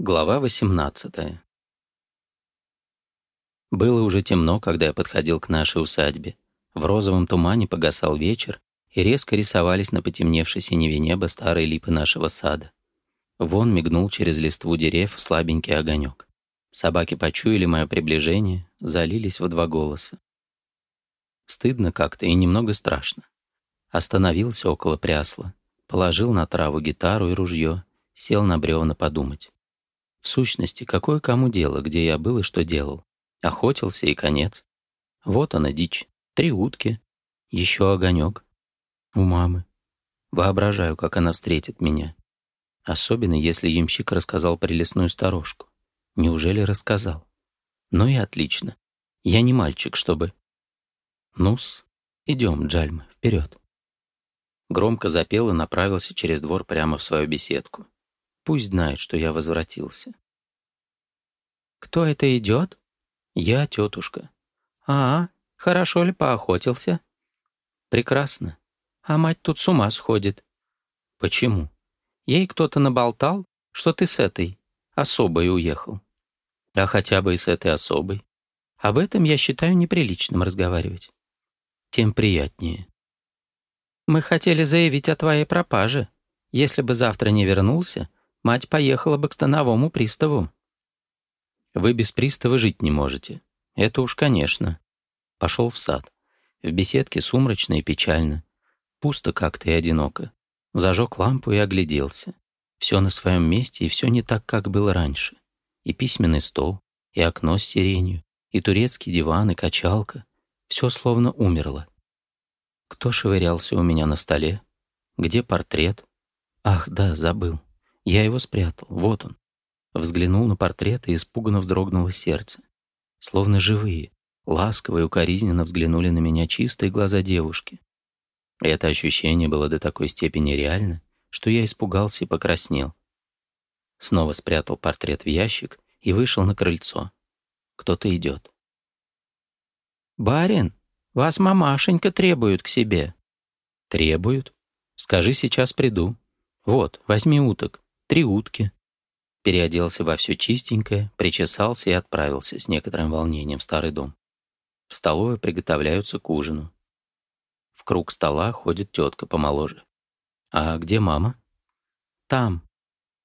Глава 18 Было уже темно, когда я подходил к нашей усадьбе. В розовом тумане погасал вечер, и резко рисовались на потемневшей синеве неба старые липы нашего сада. Вон мигнул через листву дерев слабенький огонек. Собаки почуяли мое приближение, залились во два голоса. Стыдно как-то и немного страшно. Остановился около прясла, положил на траву гитару и ружье, сел на бревна подумать. В сущности, какое кому дело, где я был и что делал? Охотился и конец. Вот она дичь. Три утки. Еще огонек. У мамы. Воображаю, как она встретит меня. Особенно, если ямщик рассказал прелестную сторожку. Неужели рассказал? Ну и отлично. Я не мальчик, чтобы... Нус, идем, Джальма, вперед. Громко запел и направился через двор прямо в свою беседку. Пусть знает, что я возвратился. «Кто это идет?» «Я тетушка». «А, хорошо ли поохотился?» «Прекрасно. А мать тут с ума сходит». «Почему?» «Ей кто-то наболтал, что ты с этой особой уехал». «А хотя бы и с этой особой. Об этом я считаю неприличным разговаривать. Тем приятнее». «Мы хотели заявить о твоей пропаже. Если бы завтра не вернулся, мать поехала бы к становому приставу. Вы без пристава жить не можете. Это уж конечно. Пошел в сад. В беседке сумрачно и печально. Пусто как-то и одиноко. Зажег лампу и огляделся. Все на своем месте, и все не так, как было раньше. И письменный стол, и окно с сиренью, и турецкий диван, и качалка. Все словно умерло. Кто шевырялся у меня на столе? Где портрет? Ах, да, забыл. Я его спрятал. Вот он. Взглянул на портрет и испуганно вздрогнуло сердце. Словно живые, ласково и укоризненно взглянули на меня чистые глаза девушки. Это ощущение было до такой степени реально, что я испугался и покраснел. Снова спрятал портрет в ящик и вышел на крыльцо. Кто-то идет. «Барин, вас мамашенька требует к себе». «Требуют? Скажи, сейчас приду. Вот, возьми уток три утки. Переоделся во все чистенькое, причесался и отправился с некоторым волнением в старый дом. В столовой приготовляются к ужину. В круг стола ходит тетка помоложе. «А где мама?» «Там».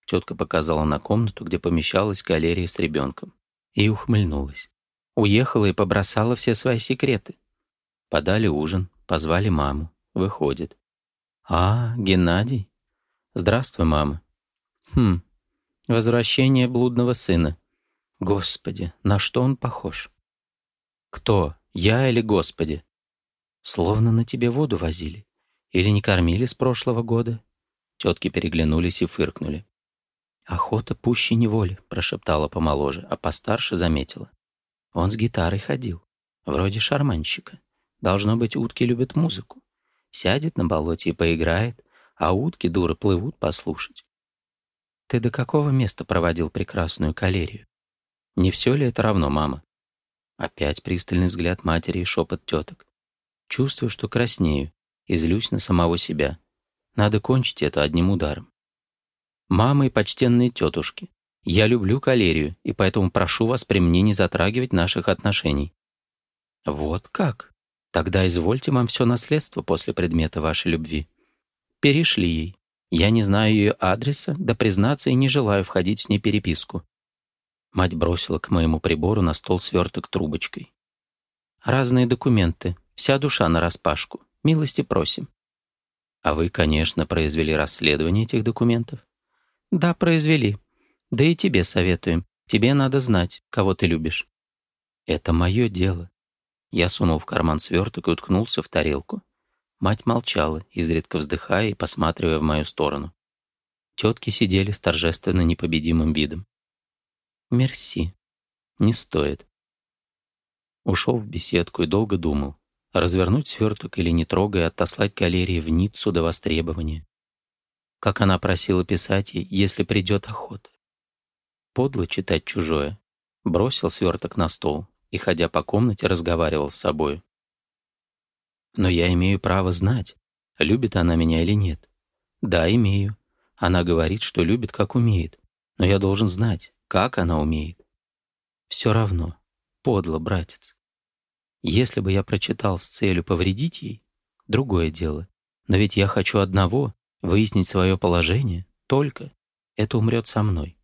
Тетка показала на комнату, где помещалась галерея с ребенком. И ухмыльнулась. Уехала и побросала все свои секреты. Подали ужин, позвали маму. Выходит. «А, Геннадий?» «Здравствуй, мама. Хм. Возвращение блудного сына. Господи, на что он похож? Кто, я или Господи? Словно на тебе воду возили. Или не кормили с прошлого года? Тетки переглянулись и фыркнули. «Охота пуще неволи», — прошептала помоложе, а постарше заметила. «Он с гитарой ходил. Вроде шарманщика. Должно быть, утки любят музыку. Сядет на болоте и поиграет, а утки, дуры, плывут послушать. Ты до какого места проводил прекрасную калерию? Не все ли это равно, мама? Опять пристальный взгляд матери и шепот теток. Чувствую, что краснею и злюсь на самого себя. Надо кончить это одним ударом. Мамы и почтенные тетушки, я люблю калерию, и поэтому прошу вас при мне не затрагивать наших отношений. Вот как? Тогда извольте вам все наследство после предмета вашей любви. Перешли ей. Я не знаю ее адреса, да, признаться, и не желаю входить с ней переписку. Мать бросила к моему прибору на стол сверток трубочкой. Разные документы, вся душа нараспашку. Милости просим. А вы, конечно, произвели расследование этих документов? Да, произвели. Да и тебе советуем. Тебе надо знать, кого ты любишь. Это мое дело. Я сунул в карман сверток и уткнулся в тарелку. Мать молчала, изредка вздыхая и посматривая в мою сторону. Тетки сидели с торжественно непобедимым видом. «Мерси. Не стоит». Ушел в беседку и долго думал, развернуть сверток или не трогая, отослать калерии в Ниццу до востребования. Как она просила писать ей, если придет охота. Подло читать чужое. Бросил сверток на стол и, ходя по комнате, разговаривал с собой. Но я имею право знать, любит она меня или нет. Да, имею. Она говорит, что любит, как умеет. Но я должен знать, как она умеет. Все равно. Подло, братец. Если бы я прочитал с целью повредить ей, другое дело. Но ведь я хочу одного — выяснить свое положение. Только это умрет со мной.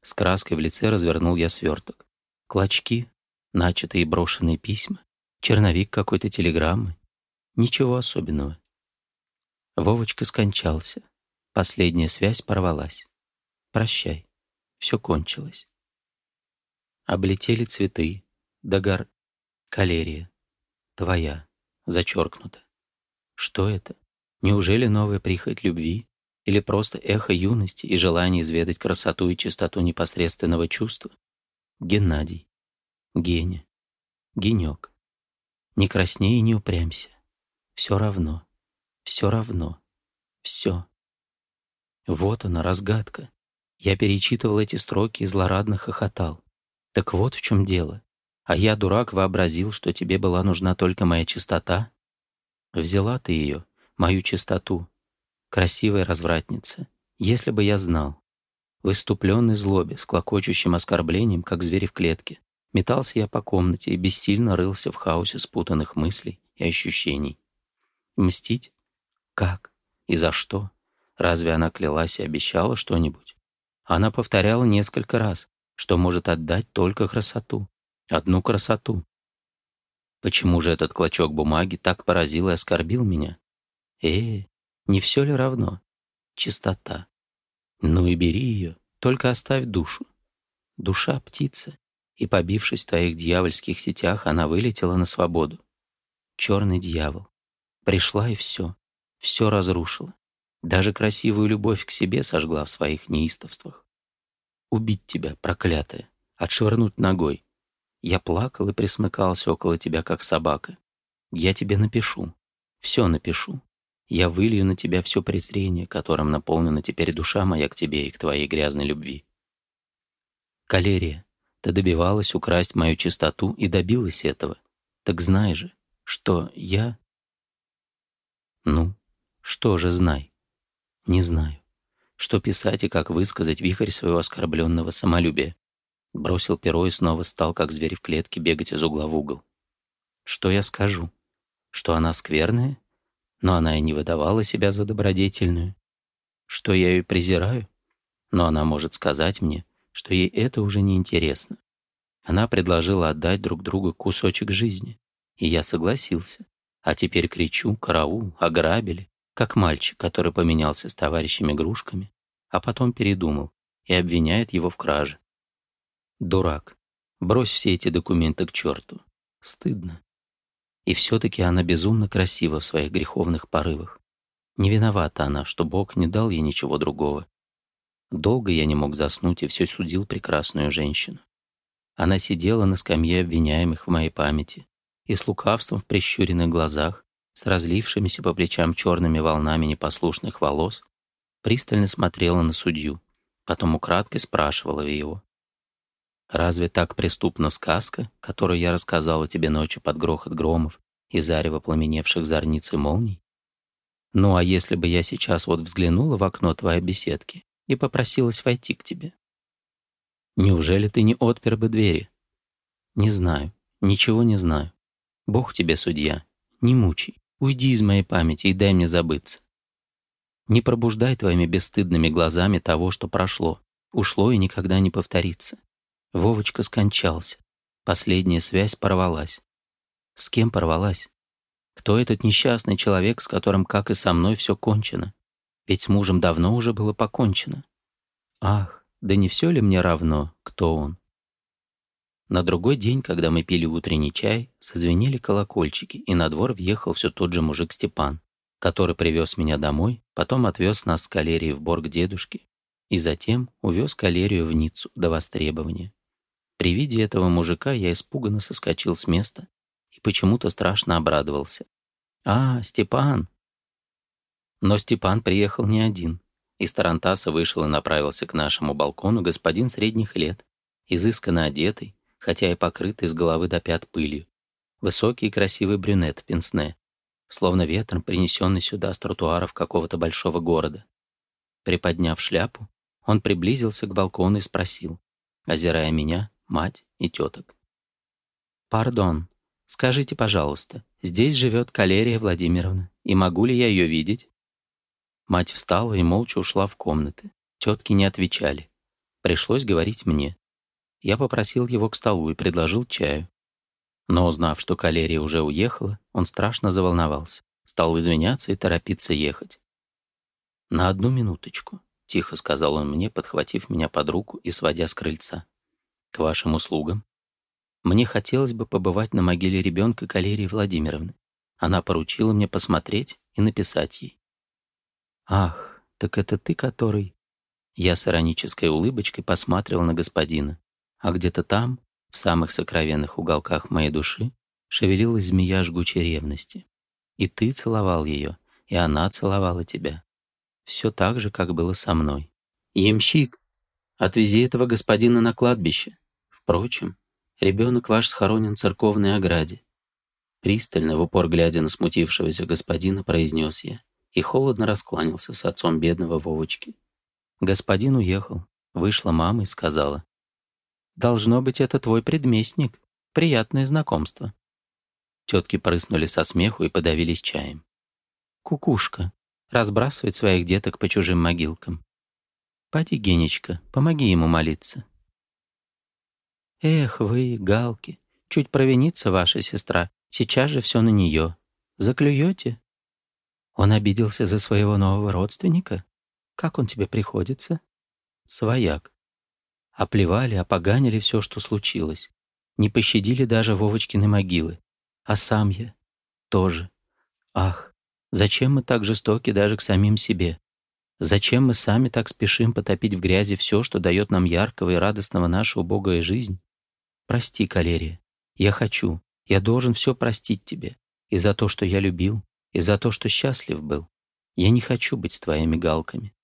С краской в лице развернул я сверток. Клочки, начатые и брошенные письма, черновик какой-то телеграммы. Ничего особенного. Вовочка скончался. Последняя связь порвалась. Прощай. Все кончилось. Облетели цветы. Дагар. Калерия. Твоя. Зачеркнуто. Что это? Неужели новая прихоть любви? Или просто эхо юности и желание изведать красоту и чистоту непосредственного чувства? Геннадий. Геня. Генек. Не красней и не упрямься. Все равно, все равно, все. Вот она, разгадка. Я перечитывал эти строки и злорадно хохотал. Так вот в чем дело. А я, дурак, вообразил, что тебе была нужна только моя чистота. Взяла ты ее, мою чистоту. Красивая развратница. Если бы я знал. В иступленной злобе, с клокочущим оскорблением, как звери в клетке, метался я по комнате и бессильно рылся в хаосе спутанных мыслей и ощущений. Мстить? Как? И за что? Разве она клялась и обещала что-нибудь? Она повторяла несколько раз, что может отдать только красоту. Одну красоту. Почему же этот клочок бумаги так поразил и оскорбил меня? Э, не все ли равно? Чистота. Ну и бери ее, только оставь душу. Душа — птица, и, побившись в твоих дьявольских сетях, она вылетела на свободу. Черный дьявол. Пришла и все. Все разрушила. Даже красивую любовь к себе сожгла в своих неистовствах. Убить тебя, проклятая. Отшвырнуть ногой. Я плакал и присмыкался около тебя, как собака. Я тебе напишу. Все напишу. Я вылью на тебя все презрение, которым наполнена теперь душа моя к тебе и к твоей грязной любви. Калерия, ты добивалась украсть мою чистоту и добилась этого. Так знай же, что я ну, что же знай? Не знаю. Что писать и как высказать вихрь своего оскорбленного самолюбия? Бросил перо и снова стал, как зверь в клетке, бегать из угла в угол. Что я скажу? Что она скверная? Но она и не выдавала себя за добродетельную. Что я ее презираю? Но она может сказать мне, что ей это уже не интересно. Она предложила отдать друг другу кусочек жизни, и я согласился. А теперь кричу, караул, ограбили, как мальчик, который поменялся с товарищами игрушками, а потом передумал и обвиняет его в краже. Дурак. Брось все эти документы к черту. Стыдно. И все-таки она безумно красива в своих греховных порывах. Не виновата она, что Бог не дал ей ничего другого. Долго я не мог заснуть и все судил прекрасную женщину. Она сидела на скамье обвиняемых в моей памяти, и с лукавством в прищуренных глазах, с разлившимися по плечам черными волнами непослушных волос, пристально смотрела на судью, потом украдкой спрашивала его. «Разве так преступна сказка, которую я рассказала тебе ночью под грохот громов и зарево пламеневших зорниц и молний? Ну а если бы я сейчас вот взглянула в окно твоей беседки и попросилась войти к тебе? Неужели ты не отпер бы двери? Не знаю, ничего не знаю. Бог тебе судья. Не мучай. Уйди из моей памяти и дай мне забыться. Не пробуждай твоими бесстыдными глазами того, что прошло. Ушло и никогда не повторится. Вовочка скончался. Последняя связь порвалась. С кем порвалась? Кто этот несчастный человек, с которым, как и со мной, все кончено? Ведь с мужем давно уже было покончено. Ах, да не все ли мне равно, кто он? На другой день, когда мы пили утренний чай, созвенели колокольчики, и на двор въехал все тот же мужик Степан, который привез меня домой, потом отвез нас с Калерией в борг дедушки, и затем увез калерию в Ниццу до востребования. При виде этого мужика я испуганно соскочил с места и почему-то страшно обрадовался. «А, Степан!» Но Степан приехал не один. Из Тарантаса вышел и направился к нашему балкону господин средних лет, изысканно одетый, хотя и покрытый с головы до пят пылью. Высокий и красивый брюнет в пенсне, словно ветром, принесенный сюда с тротуаров какого-то большого города. Приподняв шляпу, он приблизился к балкону и спросил, озирая меня, мать и теток. «Пардон, скажите, пожалуйста, здесь живет Калерия Владимировна, и могу ли я ее видеть?» Мать встала и молча ушла в комнаты. Тетки не отвечали. Пришлось говорить мне я попросил его к столу и предложил чаю. Но узнав, что калерия уже уехала, он страшно заволновался, стал извиняться и торопиться ехать. «На одну минуточку», — тихо сказал он мне, подхватив меня под руку и сводя с крыльца. «К вашим услугам. Мне хотелось бы побывать на могиле ребенка Калерии Владимировны. Она поручила мне посмотреть и написать ей». «Ах, так это ты, который...» Я с иронической улыбочкой посматривал на господина а где-то там, в самых сокровенных уголках моей души, шевелилась змея жгучей ревности. И ты целовал ее, и она целовала тебя. Все так же, как было со мной. «Ямщик, отвези этого господина на кладбище. Впрочем, ребенок ваш схоронен в церковной ограде». Пристально, в упор глядя на смутившегося господина, произнес я и холодно раскланялся с отцом бедного Вовочки. Господин уехал. Вышла мама и сказала, Должно быть, это твой предместник. Приятное знакомство». Тетки прыснули со смеху и подавились чаем. «Кукушка. разбрасывает своих деток по чужим могилкам. Пойди, Генечка, помоги ему молиться». «Эх вы, галки, чуть провинится ваша сестра, сейчас же все на нее. Заклюете?» Он обиделся за своего нового родственника? Как он тебе приходится? Свояк. Оплевали, опоганили все, что случилось. Не пощадили даже Вовочкины могилы. А сам я тоже. Ах, зачем мы так жестоки даже к самим себе? Зачем мы сами так спешим потопить в грязи все, что дает нам яркого и радостного наша убогая жизнь? Прости, Калерия. Я хочу, я должен все простить тебе. И за то, что я любил, и за то, что счастлив был. Я не хочу быть с твоими галками.